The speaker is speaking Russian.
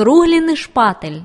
Скругліний шпатель.